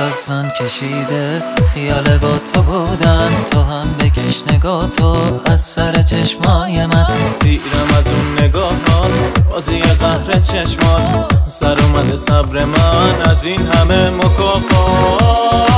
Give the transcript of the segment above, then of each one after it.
از من کشیده خیال با تو بودن تو هم بکش نگاه تو از سر چشمای من. سیرم از اون نگاه کن بازی قهر چشمان سر اومده صبر من از این همه مکافات.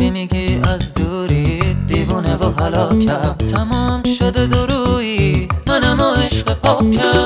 روزی میگی از دوری دیوونه و حلاکم تمام شده درویی منم و عشق پاکم.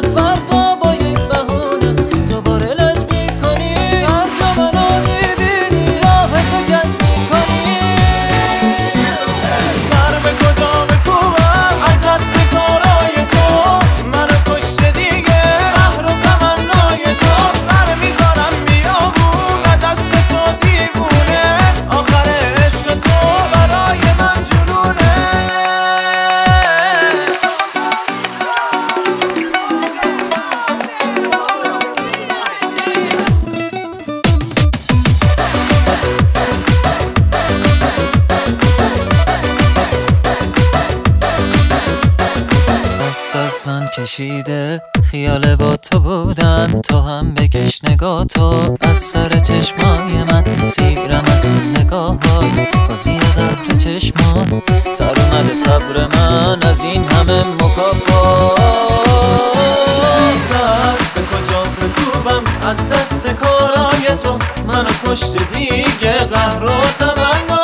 کشیده خیال با تو بودن. تو هم بکش نگاه تو. از سر چشمای من سیرم از اون نگاهات بازی قهر چشمان سر اومده صبر من. از این همه مکافات. سر به کجا بکوبم؟ از دست کارای تو. منو کشته دیگه. قهر و تمنای